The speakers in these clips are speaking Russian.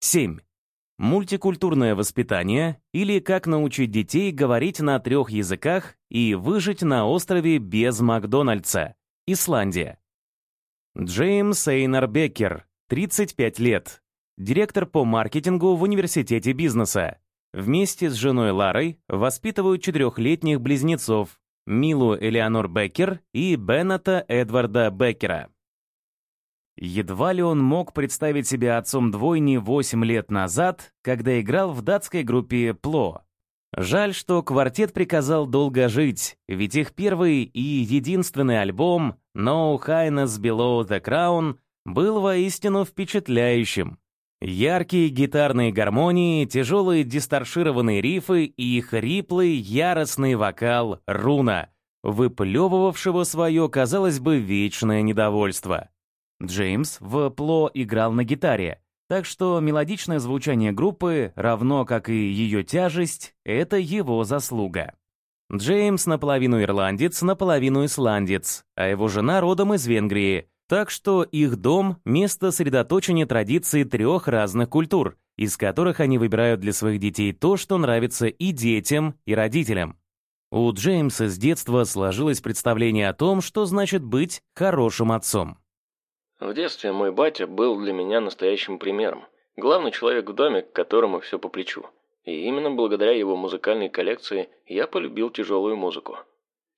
7. Мультикультурное воспитание или как научить детей говорить на трех языках и выжить на острове без Макдональдса. Исландия. Джеймс Эйнар Беккер, 35 лет. Директор по маркетингу в университете бизнеса. Вместе с женой Ларой воспитывают четырехлетних близнецов Милу Элеонор Беккер и Беннета Эдварда Беккера. Едва ли он мог представить себя отцом двойни 8 лет назад, когда играл в датской группе «Пло». Жаль, что квартет приказал долго жить, ведь их первый и единственный альбом «No Highness Below the Crown» был воистину впечатляющим. Яркие гитарные гармонии, тяжелые дисторшированные рифы и хриплый, яростный вокал руна, выплевывавшего свое, казалось бы, вечное недовольство. Джеймс в Пло играл на гитаре, так что мелодичное звучание группы, равно как и ее тяжесть, это его заслуга. Джеймс наполовину ирландец, наполовину исландец, а его жена родом из Венгрии, так что их дом — место сосредоточения традиций трех разных культур, из которых они выбирают для своих детей то, что нравится и детям, и родителям. У Джеймса с детства сложилось представление о том, что значит быть хорошим отцом. В детстве мой батя был для меня настоящим примером. Главный человек в доме, к которому все по плечу. И именно благодаря его музыкальной коллекции я полюбил тяжелую музыку.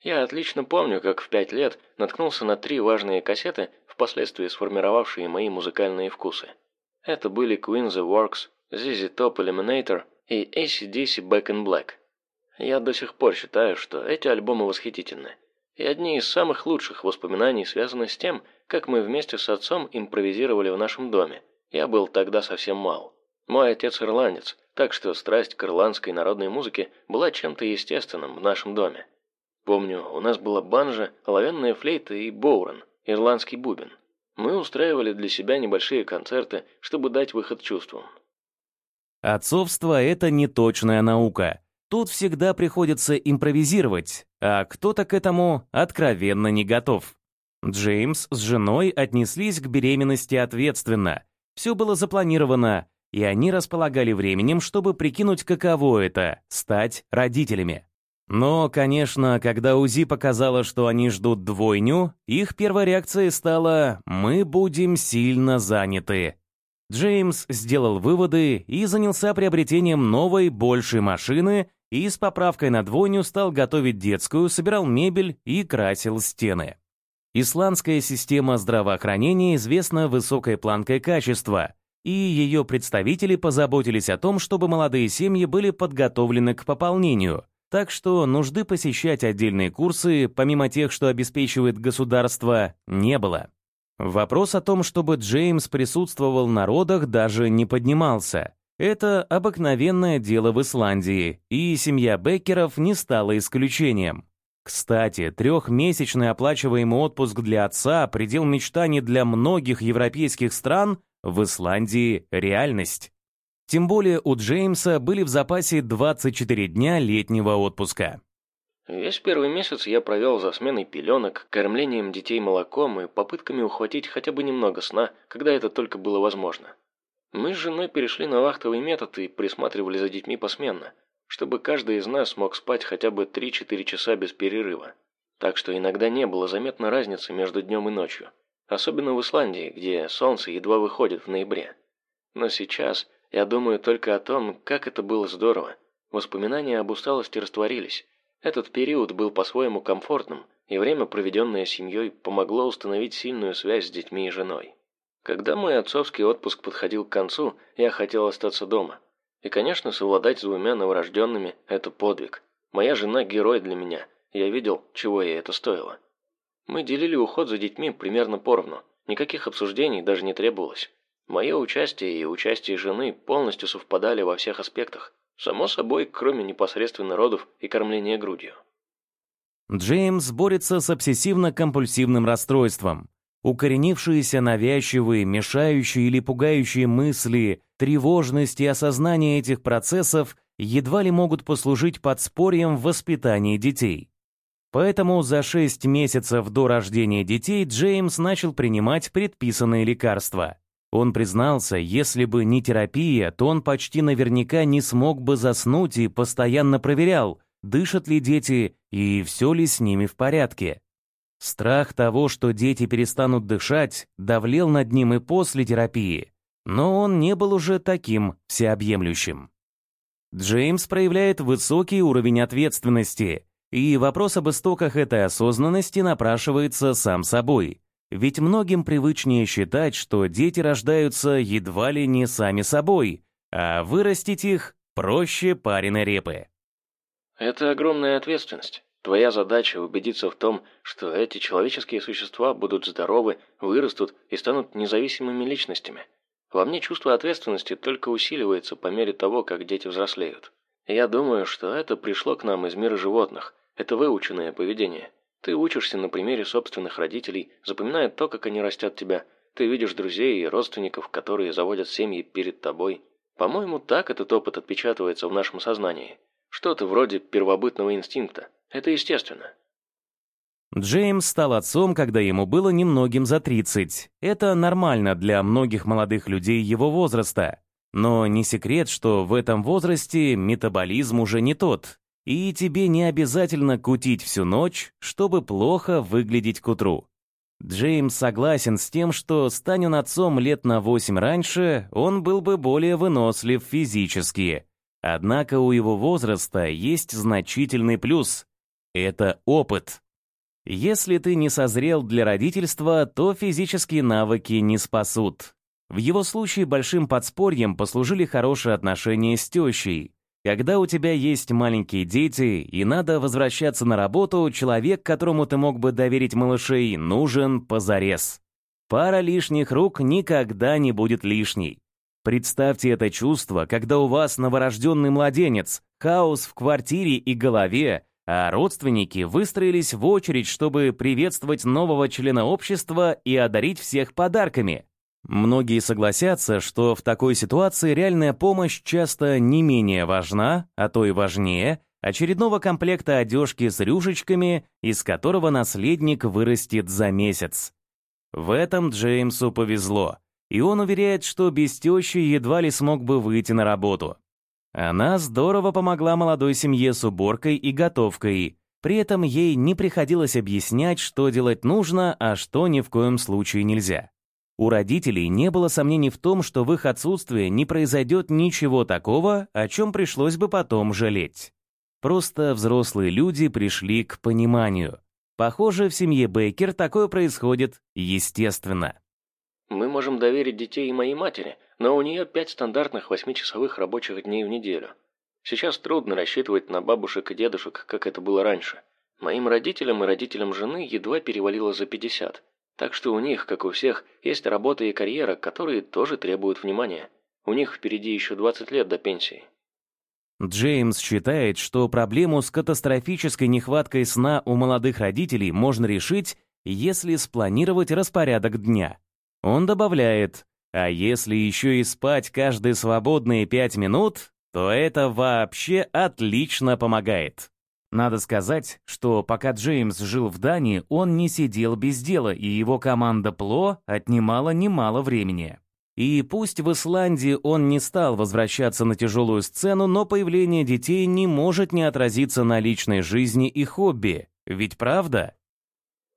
Я отлично помню, как в пять лет наткнулся на три важные кассеты, впоследствии сформировавшие мои музыкальные вкусы. Это были Queen the Works, ZZ Top Eliminator и ACDC Back in Black. Я до сих пор считаю, что эти альбомы восхитительны. И одни из самых лучших воспоминаний связаны с тем, как мы вместе с отцом импровизировали в нашем доме. Я был тогда совсем мал. Мой отец ирландец, так что страсть к ирландской народной музыке была чем-то естественным в нашем доме. Помню, у нас была банжа, оловянная флейта и боурен, ирландский бубен. Мы устраивали для себя небольшие концерты, чтобы дать выход чувствам. Отцовство — это не точная наука. Тут всегда приходится импровизировать, а кто-то к этому откровенно не готов. Джеймс с женой отнеслись к беременности ответственно. Все было запланировано, и они располагали временем, чтобы прикинуть, каково это — стать родителями. Но, конечно, когда УЗИ показало, что они ждут двойню, их первой реакцией стала «мы будем сильно заняты». Джеймс сделал выводы и занялся приобретением новой, большей машины и с поправкой на двойню стал готовить детскую, собирал мебель и красил стены. Исландская система здравоохранения известна высокой планкой качества, и ее представители позаботились о том, чтобы молодые семьи были подготовлены к пополнению, так что нужды посещать отдельные курсы, помимо тех, что обеспечивает государство, не было. Вопрос о том, чтобы Джеймс присутствовал на родах, даже не поднимался. Это обыкновенное дело в Исландии, и семья Беккеров не стала исключением. Кстати, трехмесячный оплачиваемый отпуск для отца, предел мечтаний для многих европейских стран, в Исландии – реальность. Тем более у Джеймса были в запасе 24 дня летнего отпуска. Весь первый месяц я провел за сменой пеленок, кормлением детей молоком и попытками ухватить хотя бы немного сна, когда это только было возможно. Мы с женой перешли на вахтовый метод и присматривали за детьми посменно, чтобы каждый из нас мог спать хотя бы 3-4 часа без перерыва. Так что иногда не было заметно разницы между днем и ночью. Особенно в Исландии, где солнце едва выходит в ноябре. Но сейчас я думаю только о том, как это было здорово. Воспоминания об усталости растворились. Этот период был по-своему комфортным, и время, проведенное семьей, помогло установить сильную связь с детьми и женой. Когда мой отцовский отпуск подходил к концу, я хотел остаться дома – и, конечно, совладать с двумя новорожденными – это подвиг. Моя жена – герой для меня. Я видел, чего ей это стоило. Мы делили уход за детьми примерно поровну. Никаких обсуждений даже не требовалось. Мое участие и участие жены полностью совпадали во всех аспектах. Само собой, кроме непосредственно родов и кормления грудью. Джеймс борется с обсессивно-компульсивным расстройством. Укоренившиеся навязчивые, мешающие или пугающие мысли, тревожность и осознание этих процессов едва ли могут послужить подспорьем в воспитании детей. Поэтому за 6 месяцев до рождения детей Джеймс начал принимать предписанные лекарства. Он признался, если бы не терапия, то он почти наверняка не смог бы заснуть и постоянно проверял, дышат ли дети и все ли с ними в порядке. Страх того, что дети перестанут дышать, давлел над ним и после терапии, но он не был уже таким всеобъемлющим. Джеймс проявляет высокий уровень ответственности, и вопрос об истоках этой осознанности напрашивается сам собой. Ведь многим привычнее считать, что дети рождаются едва ли не сами собой, а вырастить их проще пареной репы. Это огромная ответственность. Твоя задача убедиться в том, что эти человеческие существа будут здоровы, вырастут и станут независимыми личностями. Во мне чувство ответственности только усиливается по мере того, как дети взрослеют. Я думаю, что это пришло к нам из мира животных. Это выученное поведение. Ты учишься на примере собственных родителей, запоминая то, как они растят тебя. Ты видишь друзей и родственников, которые заводят семьи перед тобой. По-моему, так этот опыт отпечатывается в нашем сознании. Что-то вроде первобытного инстинкта. Это естественно. Джеймс стал отцом, когда ему было немногим за 30. Это нормально для многих молодых людей его возраста. Но не секрет, что в этом возрасте метаболизм уже не тот, и тебе не обязательно кутить всю ночь, чтобы плохо выглядеть к утру. Джеймс согласен с тем, что, стань он отцом лет на 8 раньше, он был бы более вынослив физически. Однако у его возраста есть значительный плюс — это опыт. Если ты не созрел для родительства, то физические навыки не спасут. В его случае большим подспорьем послужили хорошие отношения с тещей. Когда у тебя есть маленькие дети и надо возвращаться на работу, человек, которому ты мог бы доверить малышей, нужен позарез. Пара лишних рук никогда не будет лишней. Представьте это чувство, когда у вас новорожденный младенец, хаос в квартире и голове, а родственники выстроились в очередь, чтобы приветствовать нового члена общества и одарить всех подарками. Многие согласятся, что в такой ситуации реальная помощь часто не менее важна, а то и важнее, очередного комплекта одежки с рюшечками, из которого наследник вырастет за месяц. В этом Джеймсу повезло, и он уверяет, что без тещи едва ли смог бы выйти на работу. Она здорово помогла молодой семье с уборкой и готовкой, при этом ей не приходилось объяснять, что делать нужно, а что ни в коем случае нельзя. У родителей не было сомнений в том, что в их отсутствии не произойдет ничего такого, о чем пришлось бы потом жалеть. Просто взрослые люди пришли к пониманию. Похоже, в семье Бейкер такое происходит естественно. Мы можем доверить детей и моей матери, но у нее пять стандартных восьмичасовых рабочих дней в неделю. Сейчас трудно рассчитывать на бабушек и дедушек, как это было раньше. Моим родителям и родителям жены едва перевалило за 50, так что у них, как у всех, есть работа и карьера, которые тоже требуют внимания. У них впереди еще 20 лет до пенсии. Джеймс считает, что проблему с катастрофической нехваткой сна у молодых родителей можно решить, если спланировать распорядок дня. Он добавляет, а если еще и спать каждые свободные пять минут, то это вообще отлично помогает. Надо сказать, что пока Джеймс жил в Дании, он не сидел без дела, и его команда ПЛО отнимала немало времени. И пусть в Исландии он не стал возвращаться на тяжелую сцену, но появление детей не может не отразиться на личной жизни и хобби. Ведь правда?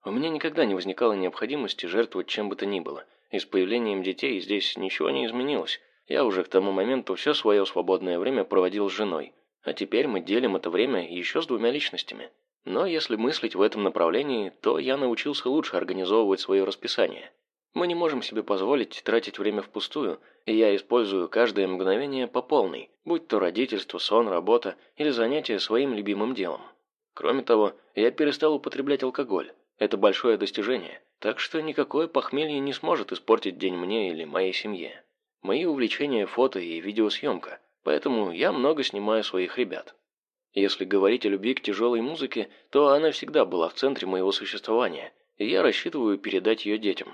У меня никогда не возникало необходимости жертвовать чем бы то ни было. И с появлением детей здесь ничего не изменилось. Я уже к тому моменту все свое свободное время проводил с женой. А теперь мы делим это время еще с двумя личностями. Но если мыслить в этом направлении, то я научился лучше организовывать свое расписание. Мы не можем себе позволить тратить время впустую, и я использую каждое мгновение по полной, будь то родительство, сон, работа или занятие своим любимым делом. Кроме того, я перестал употреблять алкоголь. Это большое достижение, так что никакое похмелье не сможет испортить день мне или моей семье. Мои увлечения фото и видеосъемка, Поэтому я много снимаю своих ребят. Если говорить о любви к тяжелой музыке, то она всегда была в центре моего существования, и я рассчитываю передать ее детям.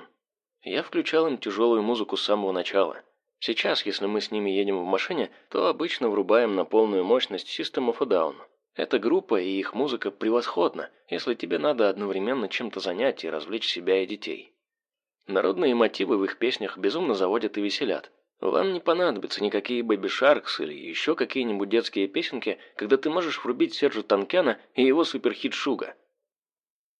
Я включал им тяжелую музыку с самого начала. Сейчас, если мы с ними едем в машине, то обычно врубаем на полную мощность System of a Down. Эта группа и их музыка превосходна, если тебе надо одновременно чем-то занять и развлечь себя и детей. Народные мотивы в их песнях безумно заводят и веселят. Вам не понадобятся никакие Бэби Шаркс или еще какие-нибудь детские песенки, когда ты можешь врубить Сержа Танкяна и его суперхит Шуга.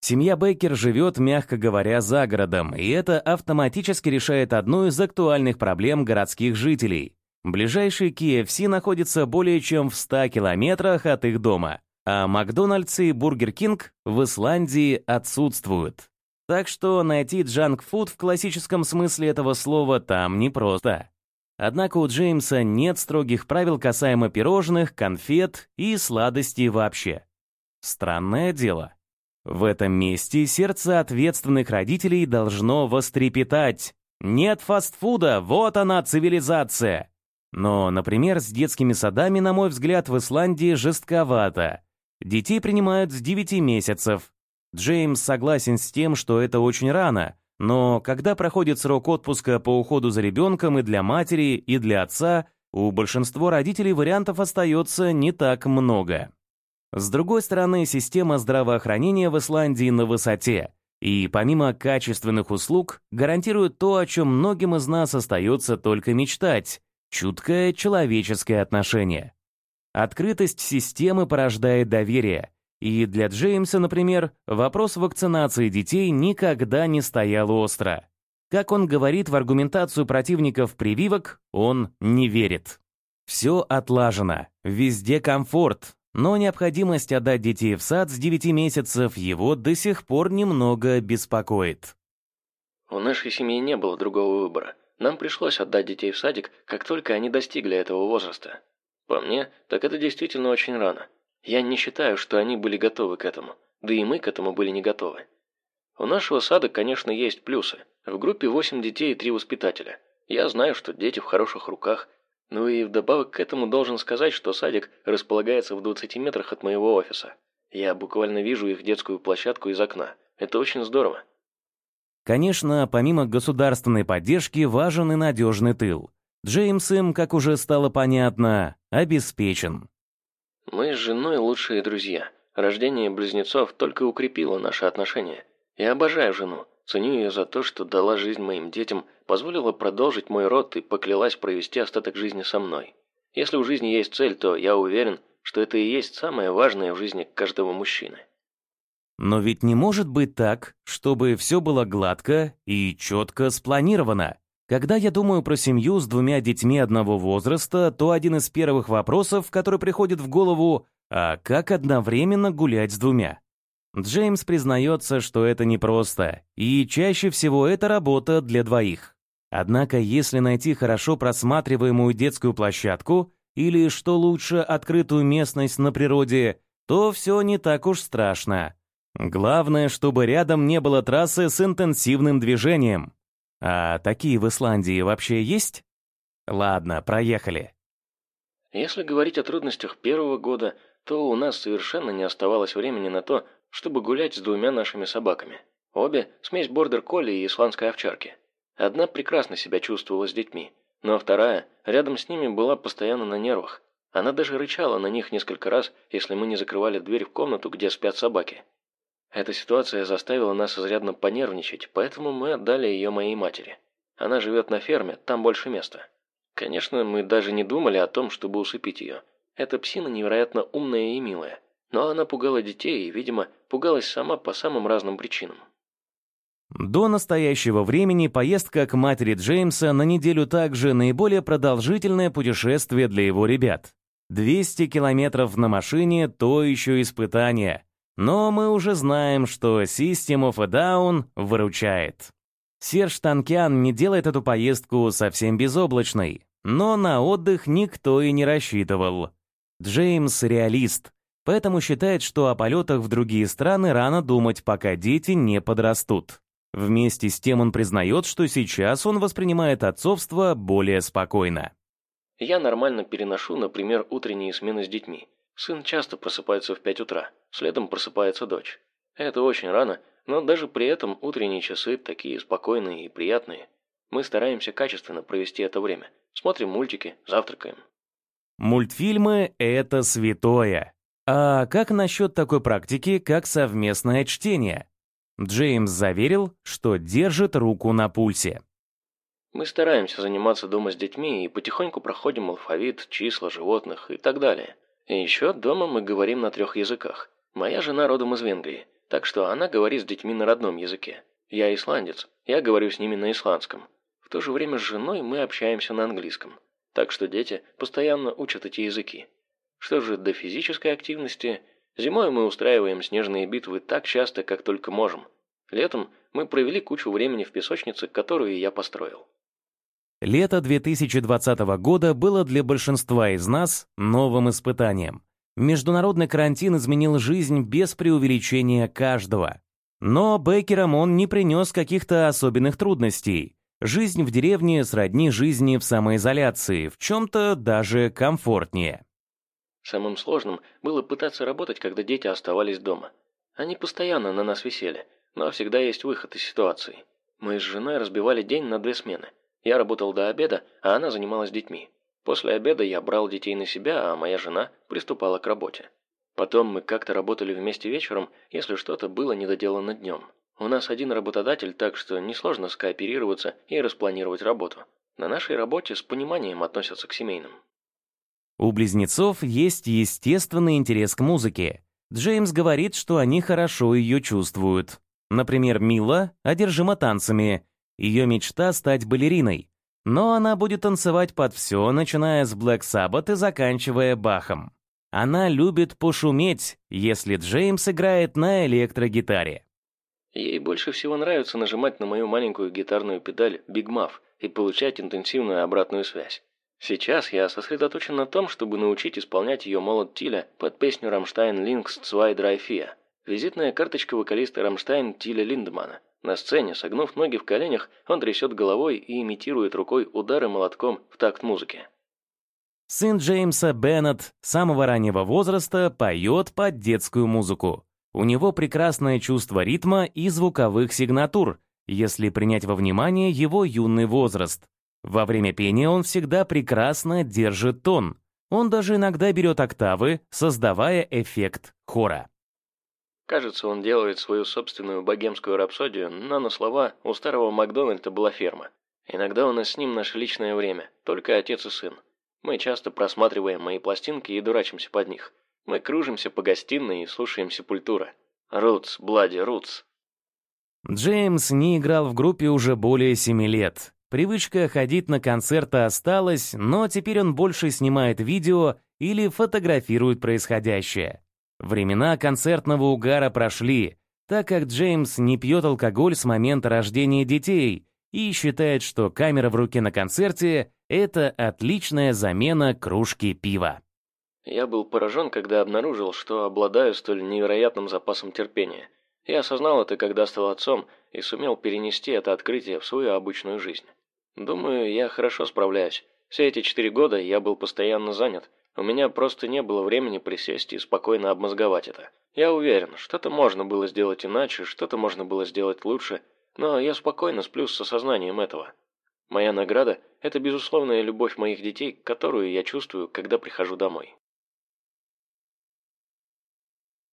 Семья Бейкер живет, мягко говоря, за городом, и это автоматически решает одну из актуальных проблем городских жителей. Ближайший KFC находится более чем в 100 километрах от их дома, а Макдональдс и Burger King в Исландии отсутствуют. Так что найти junk food в классическом смысле этого слова там непросто. Однако у Джеймса нет строгих правил касаемо пирожных, конфет и сладостей вообще. Странное дело. В этом месте сердце ответственных родителей должно вострепетать. Нет фастфуда, вот она цивилизация. Но, например, с детскими садами, на мой взгляд, в Исландии жестковато. Детей принимают с 9 месяцев. Джеймс согласен с тем, что это очень рано, но когда проходит срок отпуска по уходу за ребенком и для матери, и для отца, у большинства родителей вариантов остается не так много. С другой стороны, система здравоохранения в Исландии на высоте, и помимо качественных услуг, гарантирует то, о чем многим из нас остается только мечтать – чуткое человеческое отношение. Открытость системы порождает доверие – и для Джеймса, например, вопрос вакцинации детей никогда не стоял остро. Как он говорит в аргументацию противников прививок, он не верит. Все отлажено, везде комфорт, но необходимость отдать детей в сад с 9 месяцев его до сих пор немного беспокоит. У нашей семьи не было другого выбора. Нам пришлось отдать детей в садик, как только они достигли этого возраста. По мне, так это действительно очень рано. Я не считаю, что они были готовы к этому, да и мы к этому были не готовы. У нашего сада, конечно, есть плюсы. В группе 8 детей и 3 воспитателя. Я знаю, что дети в хороших руках. Ну и вдобавок к этому должен сказать, что садик располагается в 20 метрах от моего офиса. Я буквально вижу их детскую площадку из окна. Это очень здорово. Конечно, помимо государственной поддержки важен и надежный тыл. Джеймс им, как уже стало понятно, обеспечен. Мы с женой лучшие друзья. Рождение близнецов только укрепило наши отношения. Я обожаю жену, ценю ее за то, что дала жизнь моим детям, позволила продолжить мой род и поклялась провести остаток жизни со мной. Если у жизни есть цель, то я уверен, что это и есть самое важное в жизни каждого мужчины. Но ведь не может быть так, чтобы все было гладко и четко спланировано. Когда я думаю про семью с двумя детьми одного возраста, то один из первых вопросов, который приходит в голову, а как одновременно гулять с двумя? Джеймс признается, что это непросто, и чаще всего это работа для двоих. Однако, если найти хорошо просматриваемую детскую площадку или, что лучше, открытую местность на природе, то все не так уж страшно. Главное, чтобы рядом не было трассы с интенсивным движением. А такие в Исландии вообще есть? Ладно, проехали. Если говорить о трудностях первого года, то у нас совершенно не оставалось времени на то, чтобы гулять с двумя нашими собаками. Обе – смесь бордер-колли и исландской овчарки. Одна прекрасно себя чувствовала с детьми, но вторая рядом с ними была постоянно на нервах. Она даже рычала на них несколько раз, если мы не закрывали дверь в комнату, где спят собаки. Эта ситуация заставила нас изрядно понервничать, поэтому мы отдали ее моей матери. Она живет на ферме, там больше места. Конечно, мы даже не думали о том, чтобы усыпить ее. Эта псина невероятно умная и милая. Но она пугала детей и, видимо, пугалась сама по самым разным причинам. До настоящего времени поездка к матери Джеймса на неделю также наиболее продолжительное путешествие для его ребят. 200 километров на машине – то еще испытание – но мы уже знаем, что System of a Down выручает. Серж Танкян не делает эту поездку совсем безоблачной, но на отдых никто и не рассчитывал. Джеймс — реалист, поэтому считает, что о полетах в другие страны рано думать, пока дети не подрастут. Вместе с тем он признает, что сейчас он воспринимает отцовство более спокойно. «Я нормально переношу, например, утренние смены с детьми. Сын часто просыпается в пять утра, следом просыпается дочь. Это очень рано, но даже при этом утренние часы такие спокойные и приятные. Мы стараемся качественно провести это время. Смотрим мультики, завтракаем. Мультфильмы — это святое. А как насчет такой практики, как совместное чтение? Джеймс заверил, что держит руку на пульсе. Мы стараемся заниматься дома с детьми и потихоньку проходим алфавит, числа животных и так далее. И еще дома мы говорим на трех языках. Моя жена родом из Венгрии, так что она говорит с детьми на родном языке. Я исландец, я говорю с ними на исландском. В то же время с женой мы общаемся на английском. Так что дети постоянно учат эти языки. Что же до физической активности, зимой мы устраиваем снежные битвы так часто, как только можем. Летом мы провели кучу времени в песочнице, которую я построил. Лето 2020 года было для большинства из нас новым испытанием. Международный карантин изменил жизнь без преувеличения каждого. Но Бекерам он не принес каких-то особенных трудностей. Жизнь в деревне сродни жизни в самоизоляции, в чем-то даже комфортнее. Самым сложным было пытаться работать, когда дети оставались дома. Они постоянно на нас висели, но всегда есть выход из ситуации. Мы с женой разбивали день на две смены. Я работал до обеда, а она занималась детьми. После обеда я брал детей на себя, а моя жена приступала к работе. Потом мы как-то работали вместе вечером, если что-то было недоделано днем. У нас один работодатель, так что несложно скооперироваться и распланировать работу. На нашей работе с пониманием относятся к семейным. У близнецов есть естественный интерес к музыке. Джеймс говорит, что они хорошо ее чувствуют. Например, Мила одержима танцами, ее мечта — стать балериной. Но она будет танцевать под все, начиная с Black Sabbath и заканчивая Бахом. Она любит пошуметь, если Джеймс играет на электрогитаре. Ей больше всего нравится нажимать на мою маленькую гитарную педаль Big Muff и получать интенсивную обратную связь. Сейчас я сосредоточен на том, чтобы научить исполнять ее молот Тиля под песню «Рамштайн 2 Drei Vier». Визитная карточка вокалиста «Рамштайн» Тиля Линдемана. На сцене, согнув ноги в коленях, он трясет головой и имитирует рукой удары молотком в такт музыки. Сын Джеймса Беннет самого раннего возраста поет под детскую музыку. У него прекрасное чувство ритма и звуковых сигнатур, если принять во внимание его юный возраст. Во время пения он всегда прекрасно держит тон. Он даже иногда берет октавы, создавая эффект хора. Кажется, он делает свою собственную богемскую рапсодию, но на слова у старого Макдональда была ферма. Иногда у нас с ним наше личное время, только отец и сын. Мы часто просматриваем мои пластинки и дурачимся под них. Мы кружимся по гостиной и слушаем Сепультура. Рутс, Блади, Рутс. Джеймс не играл в группе уже более семи лет. Привычка ходить на концерты осталась, но теперь он больше снимает видео или фотографирует происходящее. Времена концертного угара прошли, так как Джеймс не пьет алкоголь с момента рождения детей и считает, что камера в руке на концерте — это отличная замена кружки пива. Я был поражен, когда обнаружил, что обладаю столь невероятным запасом терпения. Я осознал это, когда стал отцом, и сумел перенести это открытие в свою обычную жизнь. Думаю, я хорошо справляюсь. Все эти четыре года я был постоянно занят, у меня просто не было времени присесть и спокойно обмозговать это. Я уверен, что-то можно было сделать иначе, что-то можно было сделать лучше, но я спокойно сплю с осознанием этого. Моя награда – это безусловная любовь моих детей, которую я чувствую, когда прихожу домой.